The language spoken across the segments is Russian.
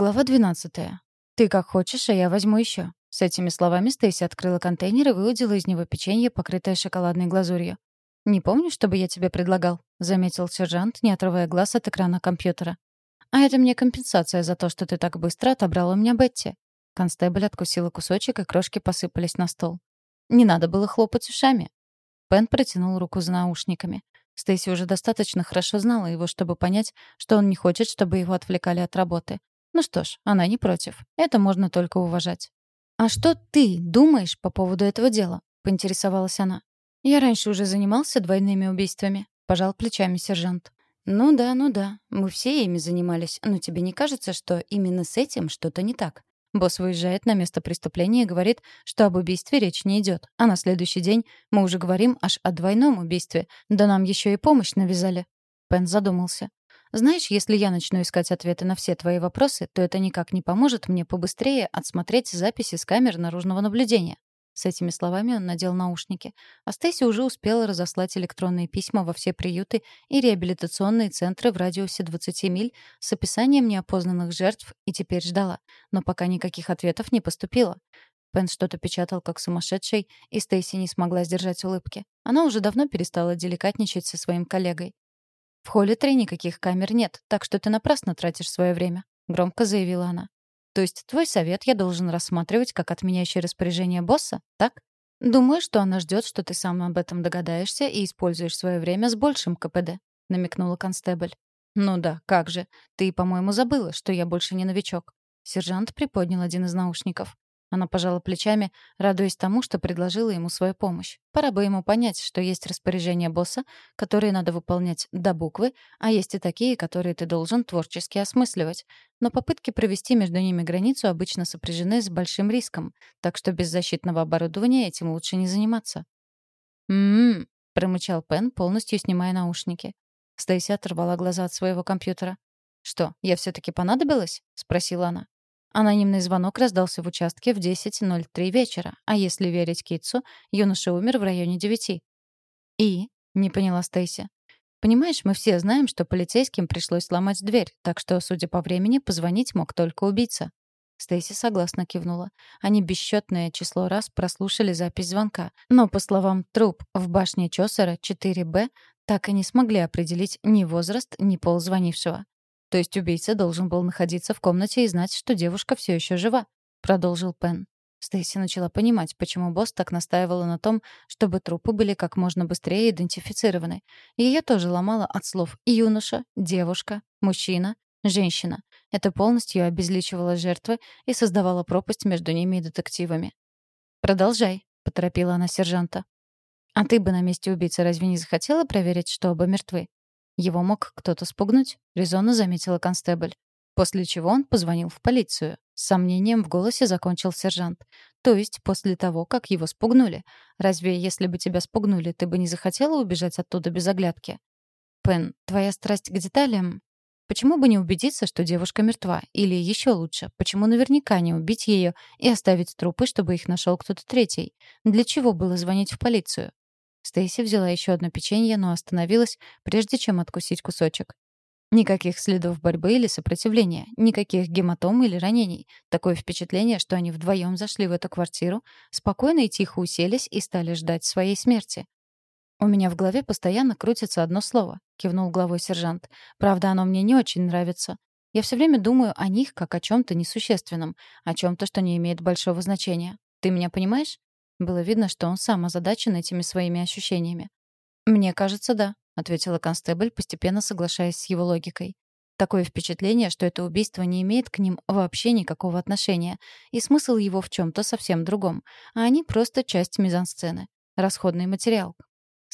Глава 12. «Ты как хочешь, а я возьму еще». С этими словами Стейси открыла контейнер и выудила из него печенье, покрытое шоколадной глазурью. «Не помню, чтобы я тебе предлагал», — заметил сержант, не отрывая глаз от экрана компьютера. «А это мне компенсация за то, что ты так быстро отобрал у меня Бетти». Констебль откусила кусочек, и крошки посыпались на стол. «Не надо было хлопать ушами». Пен протянул руку за наушниками. Стейси уже достаточно хорошо знала его, чтобы понять, что он не хочет, чтобы его отвлекали от работы. Ну что ж, она не против. Это можно только уважать. «А что ты думаешь по поводу этого дела?» — поинтересовалась она. «Я раньше уже занимался двойными убийствами», — пожал плечами сержант. «Ну да, ну да, мы все ими занимались, но тебе не кажется, что именно с этим что-то не так?» Босс выезжает на место преступления и говорит, что об убийстве речь не идет, а на следующий день мы уже говорим аж о двойном убийстве, да нам еще и помощь навязали. Пен задумался. Знаешь, если я начну искать ответы на все твои вопросы, то это никак не поможет мне побыстрее отсмотреть записи с камер наружного наблюдения. С этими словами он надел наушники. А Стейси уже успела разослать электронные письма во все приюты и реабилитационные центры в радиусе 20 миль с описанием неопознанных жертв и теперь ждала. Но пока никаких ответов не поступило. Пен что-то печатал как сумасшедший, и Стейси не смогла сдержать улыбки. Она уже давно перестала деликатничать со своим коллегой. «В холле три никаких камер нет, так что ты напрасно тратишь свое время», — громко заявила она. «То есть твой совет я должен рассматривать как отменяющее распоряжение босса, так? Думаю, что она ждет, что ты сам об этом догадаешься и используешь свое время с большим КПД», — намекнула констебль. «Ну да, как же. Ты, по-моему, забыла, что я больше не новичок». Сержант приподнял один из наушников. Она пожала плечами, радуясь тому, что предложила ему свою помощь. Пора бы ему понять, что есть распоряжения босса, которые надо выполнять до буквы, а есть и такие, которые ты должен творчески осмысливать. Но попытки провести между ними границу обычно сопряжены с большим риском, так что без защитного оборудования этим лучше не заниматься. «М-м-м», промычал Пен, полностью снимая наушники. Стейси оторвала глаза от своего компьютера. «Что, я все таки понадобилась?» — спросила она. Анонимный звонок раздался в участке в 10.03 вечера, а если верить Китсу, юноша умер в районе 9. «И?» — не поняла Стейси. «Понимаешь, мы все знаем, что полицейским пришлось сломать дверь, так что, судя по времени, позвонить мог только убийца». Стейси согласно кивнула. Они бесчетное число раз прослушали запись звонка, но, по словам труп в башне Чосера 4Б, так и не смогли определить ни возраст, ни пол звонившего. То есть убийца должен был находиться в комнате и знать, что девушка все еще жива, продолжил Пен. Стейси начала понимать, почему босс так настаивала на том, чтобы трупы были как можно быстрее идентифицированы. Ее тоже ломало от слов «юноша», «девушка», «мужчина», «женщина». Это полностью обезличивало жертвы и создавало пропасть между ними и детективами. «Продолжай», — поторопила она сержанта. «А ты бы на месте убийцы разве не захотела проверить, что оба мертвы?» Его мог кто-то спугнуть, резонно заметила констебль. После чего он позвонил в полицию. С сомнением в голосе закончил сержант. То есть после того, как его спугнули. Разве если бы тебя спугнули, ты бы не захотела убежать оттуда без оглядки? Пен, твоя страсть к деталям... Почему бы не убедиться, что девушка мертва? Или еще лучше, почему наверняка не убить ее и оставить трупы, чтобы их нашел кто-то третий? Для чего было звонить в полицию? Стейси взяла еще одно печенье, но остановилась, прежде чем откусить кусочек. Никаких следов борьбы или сопротивления, никаких гематом или ранений. Такое впечатление, что они вдвоем зашли в эту квартиру, спокойно и тихо уселись и стали ждать своей смерти. «У меня в голове постоянно крутится одно слово», — кивнул главой сержант. «Правда, оно мне не очень нравится. Я все время думаю о них как о чем то несущественном, о чем то что не имеет большого значения. Ты меня понимаешь?» Было видно, что он сам озадачен этими своими ощущениями. «Мне кажется, да», — ответила констебль, постепенно соглашаясь с его логикой. Такое впечатление, что это убийство не имеет к ним вообще никакого отношения, и смысл его в чем то совсем другом, а они просто часть мизансцены. Расходный материал,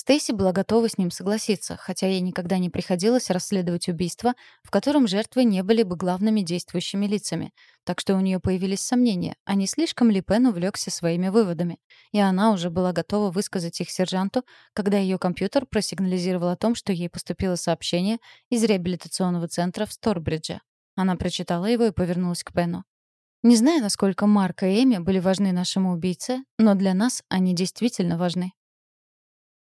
Стейси была готова с ним согласиться, хотя ей никогда не приходилось расследовать убийство, в котором жертвы не были бы главными действующими лицами. Так что у нее появились сомнения, а не слишком ли Пен увлекся своими выводами. И она уже была готова высказать их сержанту, когда ее компьютер просигнализировал о том, что ей поступило сообщение из реабилитационного центра в Сторбридже. Она прочитала его и повернулась к Пену. «Не знаю, насколько Марк и Эми были важны нашему убийце, но для нас они действительно важны.